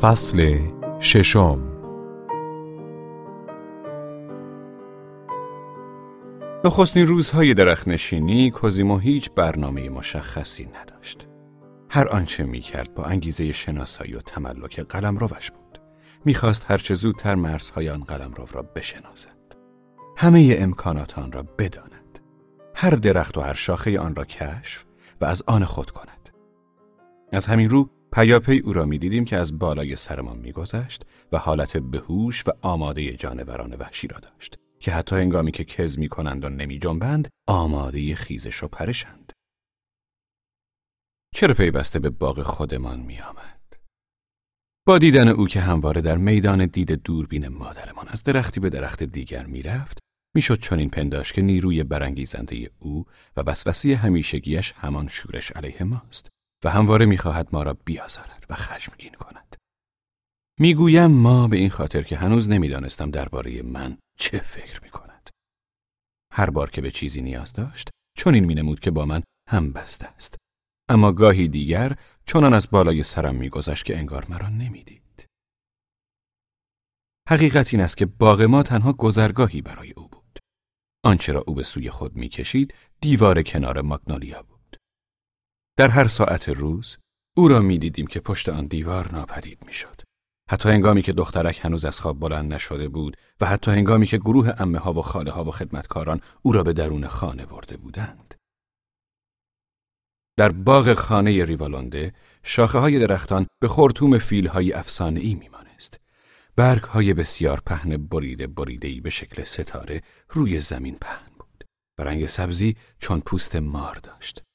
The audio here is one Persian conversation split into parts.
فصل ششم نخستین روزهای درختنشینی کوزیمو هیچ برنامه مشخصی نداشت. هر آنچه می کرد با انگیزه شناسایی و تملک قلم روش بود. می‌خواست هرچه زودتر مرزهای آن قلم را بشناسد. همه امکانات آن را بداند. هر درخت و هر شاخه آن را کشف و از آن خود کند. از همین رو پیاپی او را می دیدیم که از بالای سرمان میگذشت و حالت بهوش و آماده جانوران وحشی را داشت که حتی هنگامی که کز می کنند و نمی جنبند آماده خیزش و پرشند. چرا پیوسته به باغ خودمان می آمد؟ با دیدن او که همواره در میدان دید دوربین مادرمان از درختی به درخت دیگر می رفت می‌شد چنین پنداش که نیروی برانگیزنده او و وسوسه همیشگیش همان شورش علیه ماست و همواره می‌خواهد ما را بیازارد و خشمگین کند. می‌گویم ما به این خاطر که هنوز نمی‌دانستم درباره من چه فکر می‌کند. هر بار که به چیزی نیاز داشت چون این مینمود که با من هم بسته است. اما گاهی دیگر چنان از بالای سرم میگذشت که انگار مرا نمی‌دید. حقیقت این است که باغ ما تنها گذرگاهی برای او بود. آنچه را او به سوی خود می‌کشید دیوار کنار ماگنولیا بود. در هر ساعت روز او را می دیدیم که پشت آن دیوار ناپدید می شد. حتی هنگامی که دخترک هنوز از خواب بلند نشده بود و حتی هنگامی که گروه امه ها و خاله ها و خدمتکاران او را به درون خانه برده بودند. در باغ خانه ریوالونده شاخه های درختان به خورتوم فیل های افسانه ای می مانست. برگ های بسیار پهن بریده بریده به شکل ستاره روی زمین پهن بود و رنگ سبزی چون پوست مار داشت.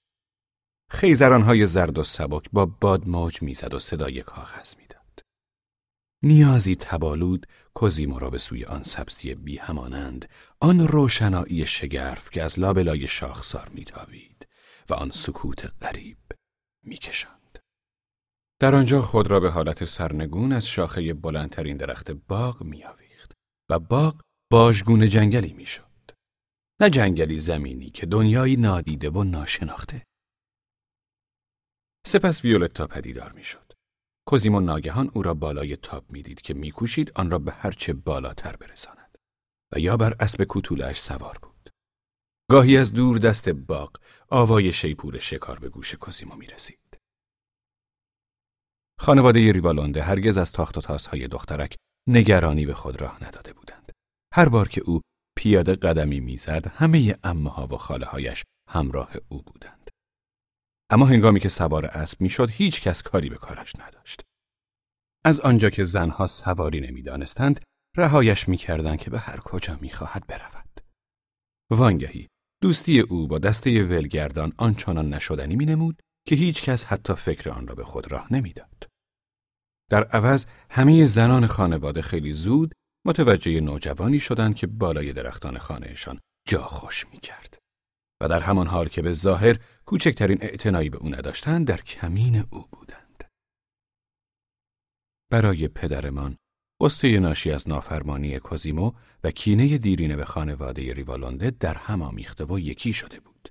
خیزرانهای زرد و سبک با باد موج می‌زد و صدای کاغذ می‌داد. نیازی تبالود کوزیمو را به سوی آن سبزی بی همانند آن روشنایی شگرف که از لابلای شاخسار میتابید و آن سکوت غریب میکشاند. در آنجا خود را به حالت سرنگون از شاخه بلندترین درخت باغ میآویخت و باغ باژگونه جنگلی می‌شد. نه جنگلی زمینی که دنیایی نادیده و ناشناخته سپس ویولتا پدیدار می‌شد. کوزیمو ناگهان او را بالای تاب می‌دید که میکوشید آن را به هرچه بالاتر برساند و یا بر اسب کوتولش سوار بود. گاهی از دور دست باغ آوای شیپور شکار به گوش کوزیمو می رسید. خانواده ریوالونده هرگز از تاخت و تاسهای دخترک نگرانی به خود راه نداده بودند. هر بار که او پیاده قدمی می‌زد همه امه ها و خاله هایش همراه او بودند. اما هنگامی که سوار اسب می‌شد هیچ کس کاری به کارش نداشت. از آنجا که زنها سواری نمی‌دانستند رهایش می‌کردند که به هر کجا می‌خواهد برود. وانگهی دوستی او با دسته ولگردان آنچنان نشدنی مینمود که هیچ کس حتی فکر آن را به خود راه نمی‌داد. در عوض همه زنان خانواده خیلی زود متوجه نوجوانی شدند که بالای درختان خانهشان جا خوش می‌کرد. و در همان حال که به ظاهر کوچکترین اعتنایی به او نداشتند در کمین او بودند. برای پدرمان قصه ناشی از نافرمانی کوزیمو و کینه دیرینه به خانواده ریوالونده در هم آمیخته و یکی شده بود.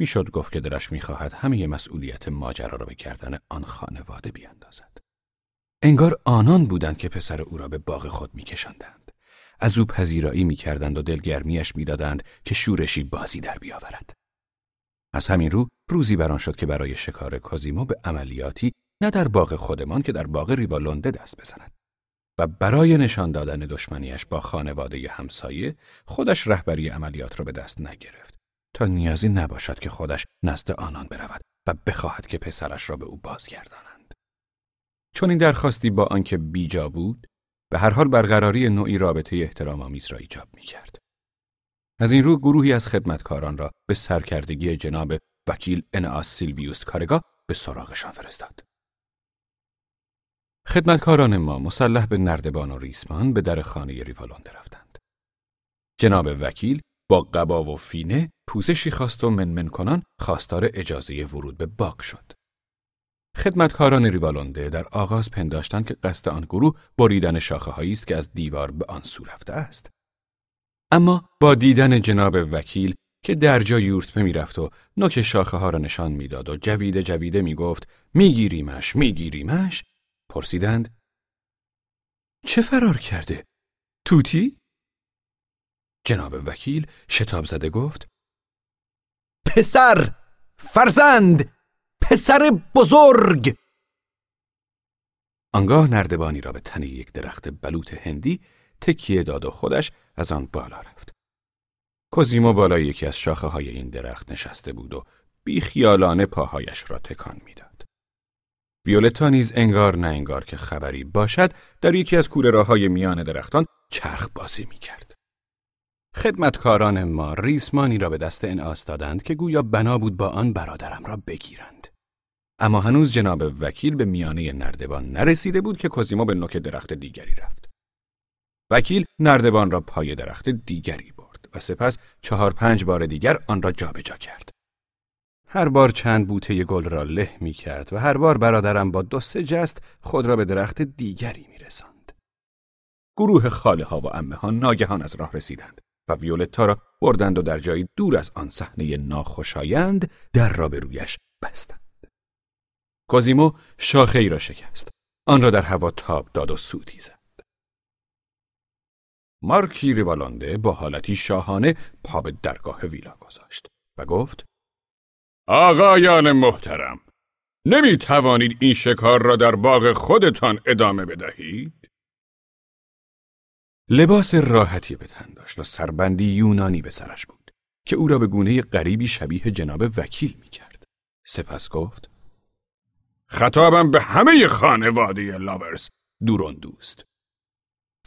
می‌شد گفت که درش می‌خواهد همه مسئولیت ماجرا را به کردن آن خانواده بیاندازد. انگار آنان بودند که پسر او را به باغ خود میکشاندند. از او پذیرایی می‌کردند و دلگرمیش می‌دادند که شورشی بازی در بیاورد. از همین رو روزی بران شد که برای شکار کازیمو به عملیاتی نه در باغ خودمان که در باغ ریوالونده دست بزند و برای نشان دادن دشمنیش با خانواده همسایه خودش رهبری عملیات را به دست نگرفت تا نیازی نباشد که خودش نزد آنان برود و بخواهد که پسرش را به او بازگردانند چون این درخواستی با آنکه بیجا بود به هر حال برقراری نوعی رابطه احترام آمیز را ایجاب می کرد. از این رو گروهی از خدمتکاران را به سرکردگی جناب وکیل انعاس سیلویوس کارگا به سراغشان فرستاد. خدمتکاران ما مسلح به نردبان و ریسمان به در خانه ریوالونده رفتند. جناب وکیل با قبا و فینه پوزشی خواست و منمن کنان خواستار اجازه ورود به باغ شد. خدمتکاران ریوالونده در آغاز پنداشتند که قصد آن گروه بریدن شاخه است که از دیوار به آن سو رفته است. اما با دیدن جناب وکیل که در جا یورتمه می‌رفت و نوک شاخه ها را نشان می‌داد و جویده جویده می‌گفت میگیریمش میگیریمش پرسیدند چه فرار کرده؟ توتی؟ جناب وکیل شتاب زده گفت پسر فرزند پسر بزرگ آنگاه نردبانی را به تنه یک درخت بلوط هندی تکیه داد و خودش از آن بالا رفت. کوزیمو بالای یکی از شاخه های این درخت نشسته بود و بیخیالانه پاهایش را تکان می‌داد. ویولتا نیز انگار نه انگار که خبری باشد در یکی از کوره راه های میان درختان چرخ بازی می کرد. خدمتکاران ما ریسمانی را به دست انعاس دادند که گویا بنا بود با آن برادرم را بگیرند. اما هنوز جناب وکیل به میانه نردبان نرسیده بود که کوزیمو به نوک درخت دیگری رفت. وکیل نردبان را پای درخت دیگری برد و سپس چهار پنج بار دیگر آن را جابجا کرد. هر بار چند بوته گل را له می کرد و هر بار برادرم با دو سه جست خود را به درخت دیگری می رسند. گروه خاله ها و امه ها ناگهان از راه رسیدند و ویولتا را بردند و در جایی دور از آن صحنه ناخوشایند در را به رویش بستند. کوزیمو شاخه ای را شکست. آن را در هوا تاب داد و سوتی زد. مارکی ریوالانده با حالتی شاهانه پا به درگاه ویلا گذاشت و گفت آقایان محترم نمی توانید این شکار را در باغ خودتان ادامه بدهید؟ لباس راحتی به تن داشت و سربندی یونانی به سرش بود که او را به گونه غریبی شبیه جناب وکیل می کرد. سپس گفت خطابم به همه خانواده لاورز دورون دوست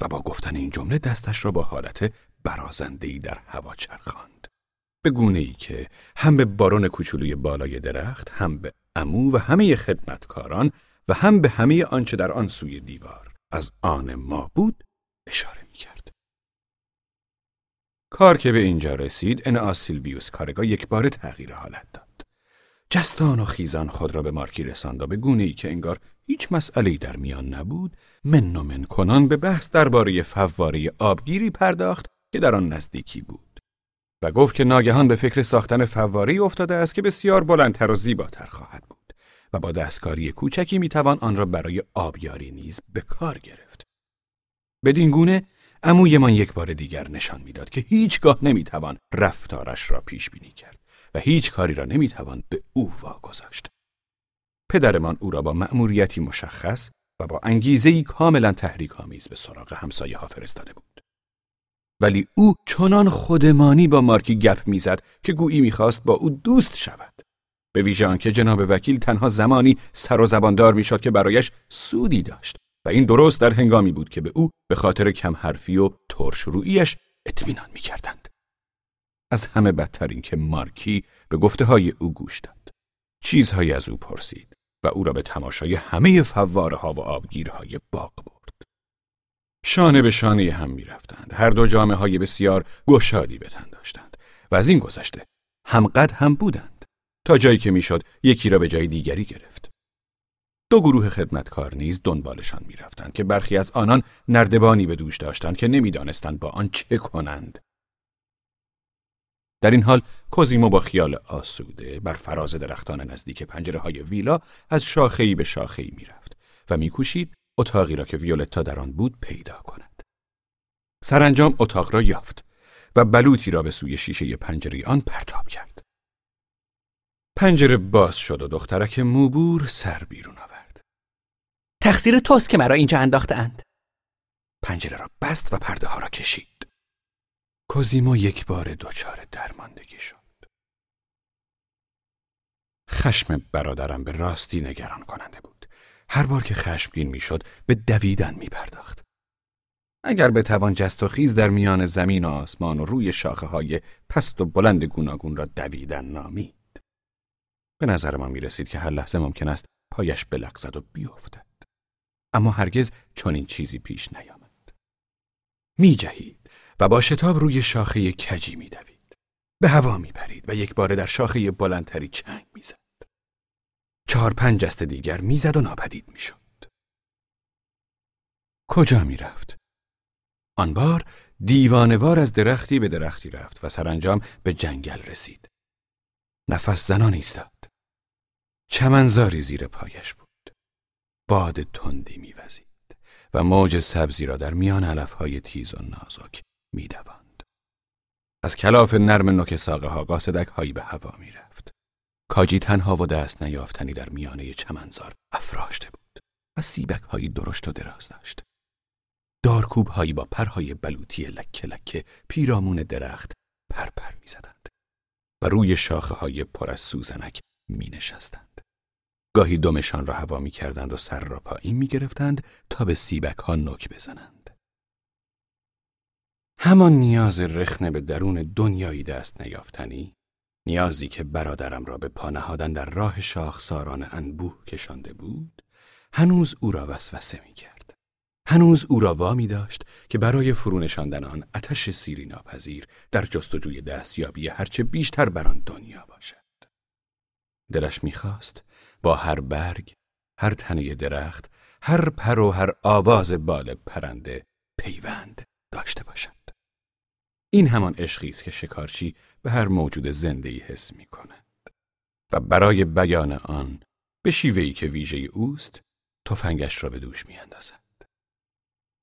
و با گفتن این جمله دستش را با حالت برازندهی در هوا چرخاند به گونه ای که هم به بارون کوچولوی بالای درخت هم به امو و همه خدمتکاران و هم به همه آنچه در آن سوی دیوار از آن ما بود اشاره می کرد. کار که به اینجا رسید ان سیلویوس کارگاه یک بار تغییر حالت داد. جستان و خیزان خود را به مارکی رساند و به گونه ای که انگار هیچ مسئله در میان نبود من و من کنان به بحث درباره فواره آبگیری پرداخت که در آن نزدیکی بود و گفت که ناگهان به فکر ساختن فواره افتاده است که بسیار بلندتر و زیباتر خواهد بود و با دستکاری کوچکی می‌توان آن را برای آبیاری نیز به کار گرفت. بدین گونه عمویمان یک بار دیگر نشان می‌داد که هیچگاه نمی‌توان رفتارش را پیش بینی کرد. و هیچ کاری را نمی‌توان به او واگذاشت. پدرمان او را با مأموریتی مشخص و با انگیزهی کاملا تحریک آمیز به سراغ همسایه ها فرستاده بود. ولی او چنان خودمانی با مارکی گپ می‌زد که گویی می‌خواست با او دوست شود. به ویژه آنکه جناب وکیل تنها زمانی سر و زباندار می‌شد که برایش سودی داشت و این درست در هنگامی بود که به او به خاطر کم حرفی و ترشروییش اطمینان می‌کردند. از همه بدتر این که مارکی به گفته های او گوش داد. چیزهایی از او پرسید و او را به تماشای همه فواره ها و آبگیرهای باغ برد. شانه به شانه هم می رفتند. هر دو جامعه های بسیار گشادی به تن داشتند و از این گذشته همقد هم بودند تا جایی که می‌شد یکی را به جای دیگری گرفت. دو گروه خدمتکار نیز دنبالشان می‌رفتند که برخی از آنان نردبانی به دوش داشتند که نمی‌دانستند با آن چه کنند در این حال کوزیمو با خیال آسوده بر فراز درختان نزدیک پنجره های ویلا از شاخه‌ای به شاخه‌ای می‌رفت و میکوشید اتاقی را که ویولتا در آن بود پیدا کند. سرانجام اتاق را یافت و بلوطی را به سوی شیشه پنجره آن پرتاب کرد. پنجره باز شد و دخترک موبور سر بیرون آورد. تقصیر توست که مرا اینجا اند. پنجره را بست و پرده ها را کشید. کوزیمو یک بار دچار درماندگی شد. خشم برادرم به راستی نگران کننده بود. هر بار که خشمگین می‌شد به دویدن می پرداخت. اگر توان جست و خیز در میان زمین و آسمان و روی شاخه های پست و بلند گوناگون را دویدن نامید. به نظر ما می رسید که هر لحظه ممکن است پایش بلغزد و بیفتد. اما هرگز چنین چیزی پیش نیامد. می جهید. و با شتاب روی شاخه کجی میدوید. به هوا میپرید و یک بار در شاخه بلندتری چنگ می‌زد. چهار پنج جست دیگر می‌زد و ناپدید می‌شد. کجا می‌رفت؟ آن بار دیوانوار از درختی به درختی رفت و سرانجام به جنگل رسید. نفس زنان ایستاد. چمنزاری زیر پایش بود. باد تندی میوزید و موج سبزی را در میان علفهای تیز و نازک میدواند. از کلاف نرم نوک ساقه ها قاصدک هایی به هوا می‌رفت. کاجی تنها و دست نیافتنی در میانه چمنزار افراشته بود و سیبک هایی درشت و دراز داشت. دارکوب هایی با پرهای بلوطی لکه لکه پیرامون درخت پرپر پر می زدند و روی شاخه های پر از سوزنک می نشستند. گاهی دمشان را هوا می کردند و سر را پایین می گرفتند تا به سیبک ها نوک بزنند. همان نیاز رخنه به درون دنیایی دست نیافتنی نیازی که برادرم را به پا نهادن در راه شاخساران انبوه کشانده بود هنوز او را وسوسه می کرد. هنوز او را وامی داشت که برای فرونشاندن آن آتش سیری ناپذیر در جستجوی دستیابی هرچه بیشتر بر آن دنیا باشد. دلش می‌خواست با هر برگ، هر تنه درخت، هر پر و هر آواز بال پرنده پیوند داشته باشد. این همان عشقی است که شکارچی به هر موجود زنده‌ای حس می کند و برای بیان آن به شیوهی که ویژه اوست تفنگش را به دوش می اندازد.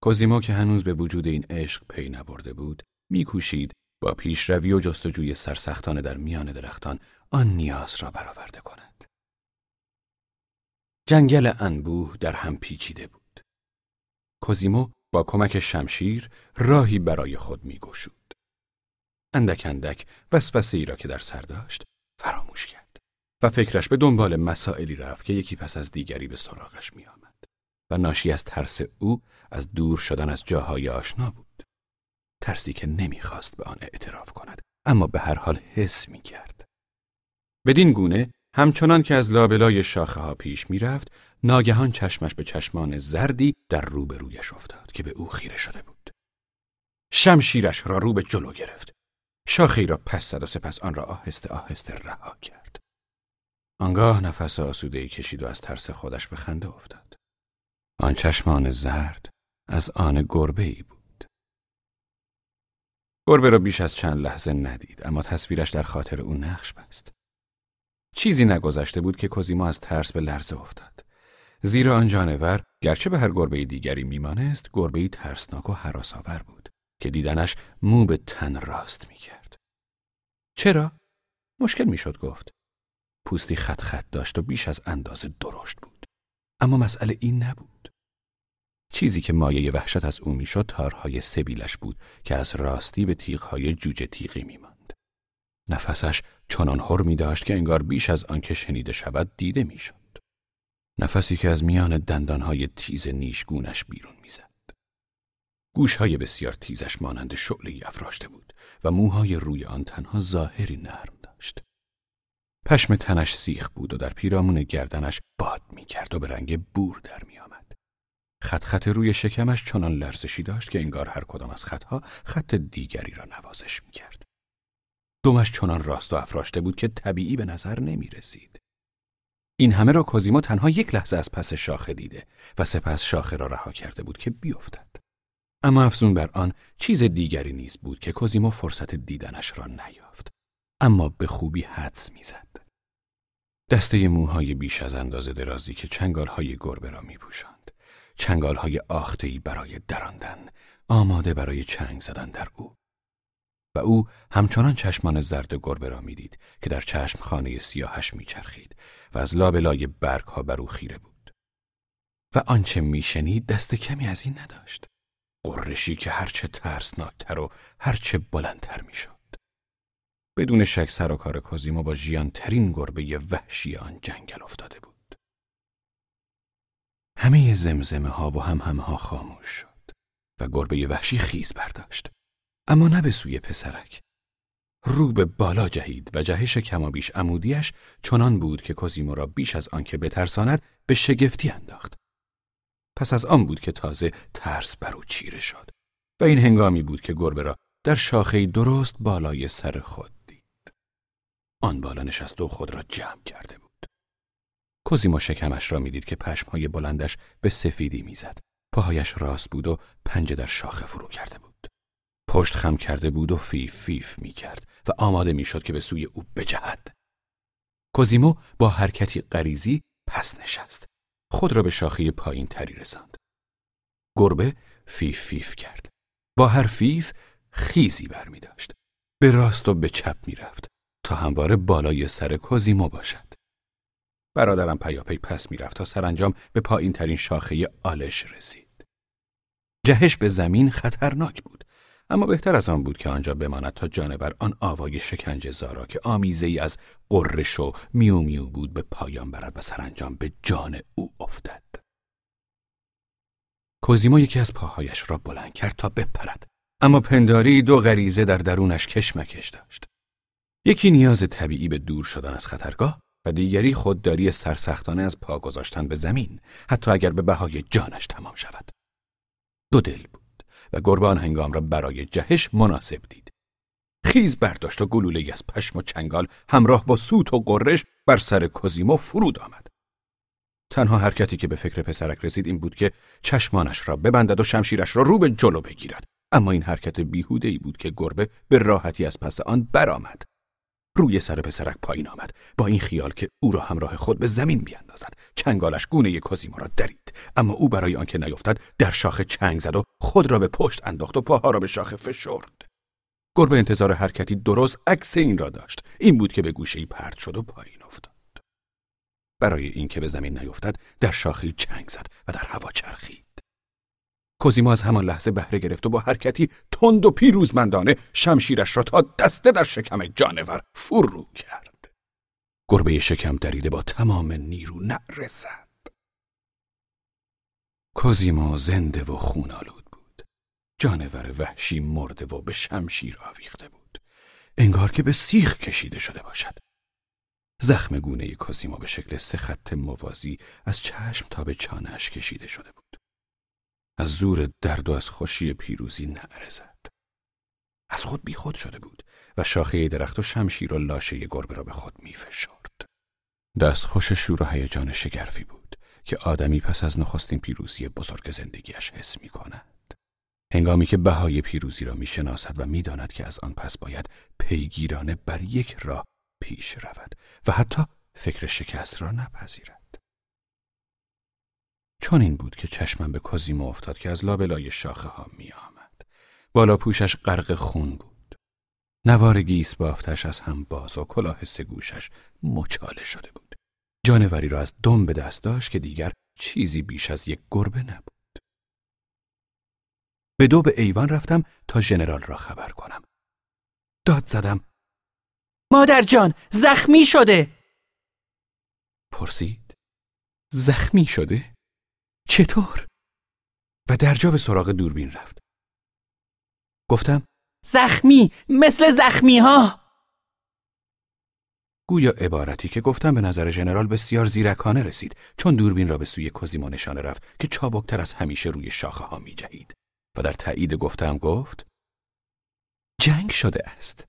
کوزیمو که هنوز به وجود این عشق پی نبرده بود میکوشید با پیشروی و جستجوی سرسختانه در میان درختان آن نیاز را برآورده کند. جنگل انبوه در هم پیچیده بود. کوزیمو با کمک شمشیر راهی برای خود میگشود. اندک اندک وسوسه ای را که در سر داشت فراموش کرد و فکرش به دنبال مسائلی رفت که یکی پس از دیگری به سراغش می آمد. و ناشی از ترس او از دور شدن از جاهای آشنا بود. ترسی که نمی‌خواست به آن اعتراف کند اما به هر حال حس می کرد. بدین گونه همچنان که از لابلای شاخه ها پیش می رفت ناگهان چشمش به چشمان زردی در روبرویش افتاد که به او خیره شده بود. شمشیرش را رو به جلو گرفت. شاخی را پس زد و سپس آن را آهسته آهسته رها کرد. آنگاه نفس آسوده کشید و از ترس خودش به خنده افتاد. آن چشمان زرد از آن گربه ای بود. گربه را بیش از چند لحظه ندید اما تصویرش در خاطر او نقش بست. چیزی نگذشته بود که کوزیما از ترس به لرزه افتاد. زیرا آن جانور گرچه به هر گربه دیگری میمانست گربه ترسناک و حراسآور بود که دیدنش مو به تن راست می‌کرد. چرا؟ مشکل می‌شد گفت. پوستی خط خط داشت و بیش از اندازه درشت بود. اما مسئله این نبود. چیزی که مایه وحشت از او می‌شد تارهای سبیلش بود که از راستی به تیغهای جوجه تیغی میماند. نفسش چنان هر می داشت که انگار بیش از آنکه شنیده شود دیده می‌شد. نفسی که از میان دندانهای تیز نیشگونش بیرون می‌زد. گوشهای بسیار تیزش مانند شعله افراشته بود و موهای روی آن تنها ظاهری نرم داشت. پشم تنش سیخ بود و در پیرامون گردنش باد می کرد و به رنگ بور در می آمد. خط خط روی شکمش چنان لرزشی داشت که انگار هر کدام از خطها خط دیگری را نوازش می کرد. دومش چنان راست و افراشته بود که طبیعی به نظر نمی رسید. این همه را کوزیما تنها یک لحظه از پس شاخه دیده و سپس شاخه را رها کرده بود که بیفتد. اما افزون بر آن چیز دیگری نیز بود که کوزیمو فرصت دیدنش را نیافت. اما به خوبی حدس می‌زد. دسته موهای بیش از اندازه درازی که چنگالهای گربه را می پوشند. چنگالهای آختهی برای دراندن، آماده برای چنگ زدن در او. و او همچنان چشمان زرد گربه را می‌دید که در چشم خانه سیاهش میچرخید و از لابلای برگ ها بر او خیره بود. و آنچه میشنید دست کمی از این نداشت. قرشی که هرچه ترسناکتر و هرچه بلندتر می‌شد. بدون شک سر و کار کازیما با ترین گربه وحشی آن جنگل افتاده بود. همه زمزمه ها و هم همه ها خاموش شد و گربه وحشی خیز برداشت. اما نه به سوی پسرک. رو به بالا جهید و جهش کمابیش عمودیش چنان بود که کوزیمو را بیش از آنکه بترساند به شگفتی انداخت. پس از آن بود که تازه ترس بر او چیره شد و این هنگامی بود که گربه را در شاخه درست بالای سر خود آن بالا نشسته و خود را جمع کرده بود. کوزیما شکمش را می‌دید که پشمهای بلندش به سفیدی می‌زد. پاهایش راست بود و پنجه در شاخه فرو کرده بود. پشت خم کرده بود و فیف فیف می کرد و آماده می‌شد که به سوی او بجهد. کوزیمو با حرکتی غریزی پس نشست. خود را به شاخه پایین تری رساند. گربه فیف فیف کرد. با هر فیف خیزی برمی داشت. به راست و به چپ می رفت تا همواره بالای سر کوزیمو باشد. برادرم پیاپی پس می رفت تا سرانجام به پایین ترین شاخه آلش رسید. جهش به زمین خطرناک بود اما بهتر از آن بود که آنجا بماند تا جانور آن آوای شکنج زارا که آمیزه ای از قررش و میو میو بود به پایان برد و سرانجام به جان او افتد. کوزیمو یکی از پاهایش را بلند کرد تا بپرد اما پنداری دو غریزه در درونش کشمکش داشت. یکی نیاز طبیعی به دور شدن از خطرگاه و دیگری خودداری سرسختانه از پا گذاشتن به زمین حتی اگر به بهای جانش تمام شود. دو دل بود. و گربان هنگام را برای جهش مناسب دید. خیز برداشت و گلوله از پشم و چنگال همراه با سوت و قرش بر سر کوزیمو فرود آمد. تنها حرکتی که به فکر پسرک رسید این بود که چشمانش را ببندد و شمشیرش را رو به جلو بگیرد. اما این حرکت بیهوده ای بود که گربه به راحتی از پس آن برآمد. روی سر پسرک پایین آمد. با این خیال که او را همراه خود به زمین بیاندازد. چنگالش گونه کوزیما را درید. اما او برای آنکه نیفتد در شاخه چنگ زد و خود را به پشت انداخت و پاها را به شاخه فشرد. گربه انتظار حرکتی درست عکس این را داشت. این بود که به گوشه ای پرت شد و پایین افتاد. برای اینکه به زمین نیفتد در شاخه چنگ زد و در هوا چرخید. کوزیما از همان لحظه بهره گرفت و با حرکتی تند و پیروزمندانه شمشیرش را تا دسته در شکم جانور فرو کرد. گربه شکم دریده با تمام نیرو نعره زد. کوزیما زنده و خونالود بود. جانور وحشی مرده و به شمشیر آویخته بود. انگار که به سیخ کشیده شده باشد. زخم گونه کوزیما به شکل سه خط موازی از چشم تا به چانهش کشیده شده بود. از زور درد و از خوشی پیروزی نعره زد. از خود بیخود شده بود و شاخه درخت و شمشیر و لاشه گربه را به خود می فشرد. دست خوش شور و هیجان شگرفی بود که آدمی پس از نخستین پیروزی بزرگ زندگیش حس می کند. هنگامی که بهای پیروزی را می شناسد و می داند که از آن پس باید پیگیرانه بر یک راه پیش رود و حتی فکر شکست را نپذیرد. چون این بود که چشمم به کازیمو افتاد که از لابلای شاخه ها می آمد. بالا پوشش غرق خون بود. نوار گیس بافتش از هم باز و کلاه سگوشش مچاله شده بود. جانوری را از دم به دست داشت که دیگر چیزی بیش از یک گربه نبود. به دو به ایوان رفتم تا ژنرال را خبر کنم. داد زدم. مادر جان زخمی شده. پرسید. زخمی شده؟ چطور؟ و درجا به سراغ دوربین رفت. گفتم زخمی مثل زخمی ها گویا عبارتی که گفتم به نظر ژنرال بسیار زیرکانه رسید چون دوربین را به سوی کوزیمو نشانه رفت که چابکتر از همیشه روی شاخه ها می جهید و در تایید گفتم گفت جنگ شده است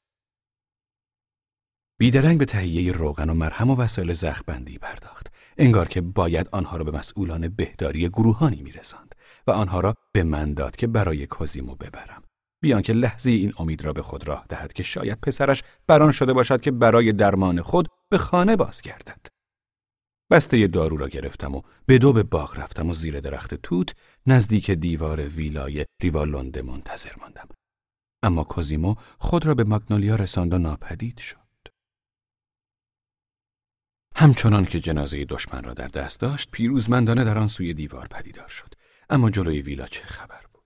بیدرنگ به تهیه روغن و مرهم و وسایل زخبندی پرداخت انگار که باید آنها را به مسئولان بهداری گروهانی میرساند و آنها را به من داد که برای کوزیمو ببرم. بیان که لحظه این امید را به خود راه دهد که شاید پسرش بران شده باشد که برای درمان خود به خانه بازگردد. بسته دارو را گرفتم و به دو به باغ رفتم و زیر درخت توت نزدیک دیوار ویلای ریوالونده منتظر ماندم. اما کوزیمو خود را به ماگنولیا رساند و ناپدید شد. همچنان که جنازه دشمن را در دست داشت پیروزمندانه در آن سوی دیوار پدیدار شد اما جلوی ویلا چه خبر بود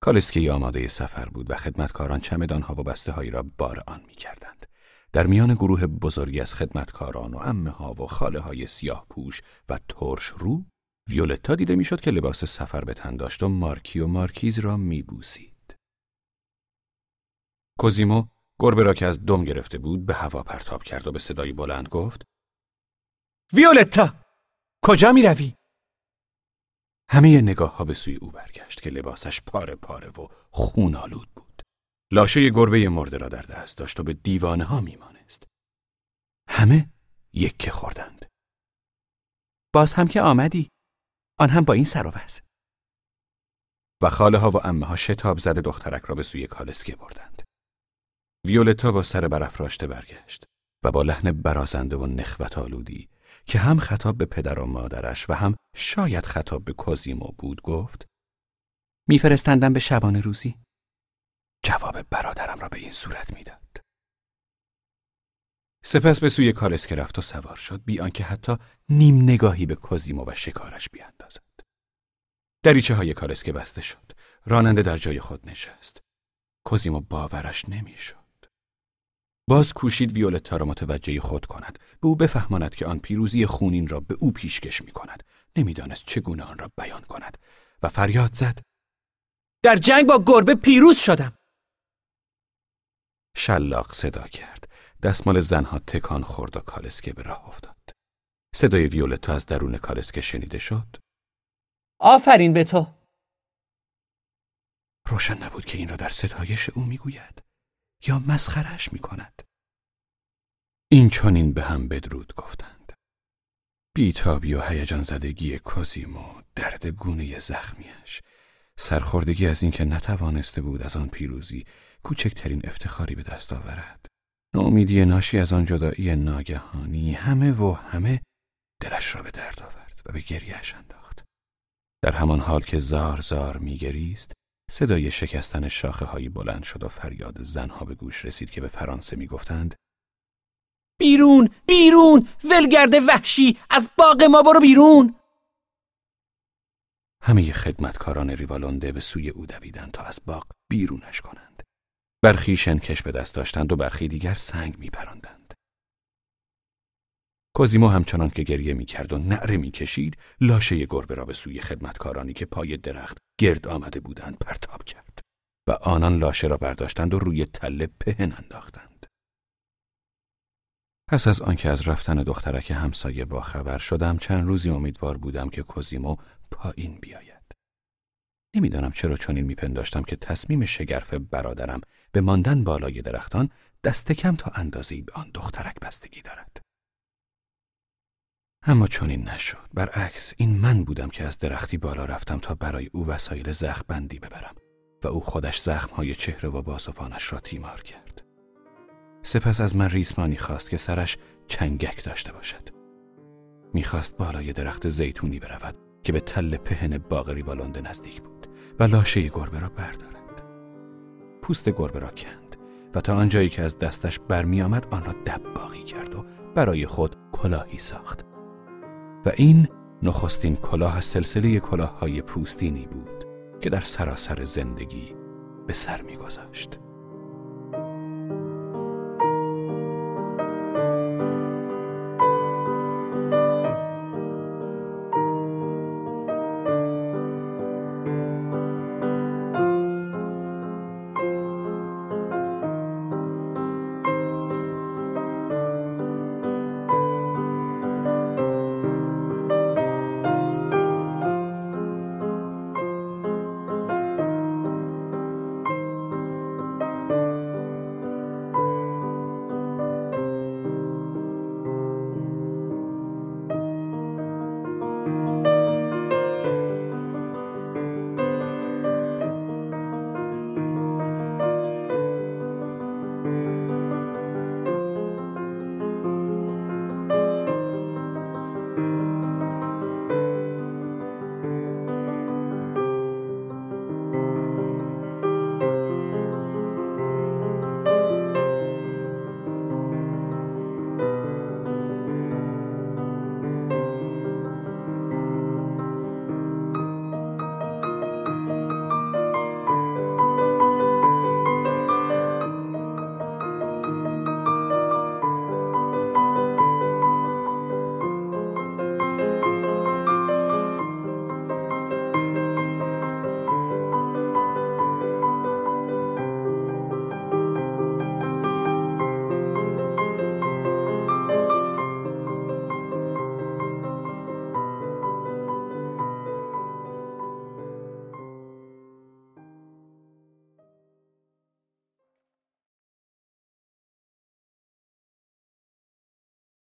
کالسکی آماده سفر بود و خدمتکاران چمدانها و بسته هایی را بار آن می کردند. در میان گروه بزرگی از خدمتکاران و امه ها و خاله های سیاه پوش و ترش رو ویولتا دیده می‌شد که لباس سفر به تن داشت و مارکی و مارکیز را میبوسید. کوزیمو گربه را که از دم گرفته بود به هوا پرتاب کرد و به صدایی بلند گفت ویولتا کجا می روی؟ همه نگاه ها به سوی او برگشت که لباسش پاره پاره و خونالود بود. لاشه گربه مرده را در دست داشت و به دیوانه ها میمانست. همه یک خوردند. باز هم که آمدی؟ آن هم با این سر و و خاله ها و امه ها شتاب زده دخترک را به سوی کالسکه بردند. ویولتا با سر برافراشته برگشت و با لحن برازنده و نخوت آلودی که هم خطاب به پدر و مادرش و هم شاید خطاب به کوزیمو بود گفت میفرستندم به شبانه روزی. جواب برادرم را به این صورت می‌داد. سپس به سوی کالسکه رفت و سوار شد بی آنکه حتی نیم نگاهی به کوزیمو و شکارش بیاندازد. دریچه های کالسکه بسته شد. راننده در جای خود نشست. کوزیمو باورش نمی‌شد. باز کوشید ویولتا را متوجه خود کند. به او بفهماند که آن پیروزی خونین را به او پیشکش می کند نمی‌دانست چگونه آن را بیان کند. و فریاد زد در جنگ با گربه پیروز شدم. شلاق صدا کرد. دستمال زنها تکان خورد و کالسکه به راه افتاد. صدای ویولتا از درون کالسکه شنیده شد. آفرین به تو. روشن نبود که این را در ستایش او می‌گوید. یا مسخرش می کند. این چونین به هم بدرود گفتند. بیتابی و هیجان زدگی کوزیمو درد گونه زخمیش سرخوردگی از اینکه نتوانسته بود از آن پیروزی کوچکترین افتخاری به دست آورد ناامیدی ناشی از آن جدایی ناگهانی همه و همه دلش را به درد آورد و به گریهش انداخت در همان حال که زار زار میگریست صدای شکستن شاخه هایی بلند شد و فریاد زنها به گوش رسید که به فرانسه می‌گفتند بیرون بیرون ولگرد وحشی از باغ ما برو بیرون! همه خدمتکاران ریوالونده به سوی او دویدند تا از باغ بیرونش کنند. برخی شنکش به دست داشتند و برخی دیگر سنگ میپراندند. کوزیمو همچنان که گریه می‌کرد و نعره می‌کشید لاشه گربه را به سوی خدمتکارانی که پای درخت گرد آمده بودند پرتاب کرد و آنان لاشه را برداشتند و روی تله پهن انداختند. پس از آنکه از رفتن دخترک همسایه با خبر شدم چند روزی امیدوار بودم که کوزیمو پایین بیاید. نمی‌دانم چرا چنین میپنداشتم که تصمیم شگرف برادرم به ماندن بالای درختان دست کم تا اندازه‌ای به آن دخترک بستگی دارد. اما چنین نشد. برعکس این من بودم که از درختی بالا رفتم تا برای او وسایل زخم بندی ببرم و او خودش زخمهای چهره و بازوانش را تیمار کرد. سپس از من ریسمانی خواست که سرش چنگک داشته باشد. می‌خواست بالای درخت زیتونی برود که به تل پهن باغ ریوالونده نزدیک بود و لاشه گربه را بردارد. پوست گربه را کند و تا آنجایی که از دستش برمی آمد آن را دباغی کرد و برای خود کلاهی ساخت. و این نخستین کلاه از سلسله کلاههای پوستینی بود که در سراسر زندگی به سر میگذاشت.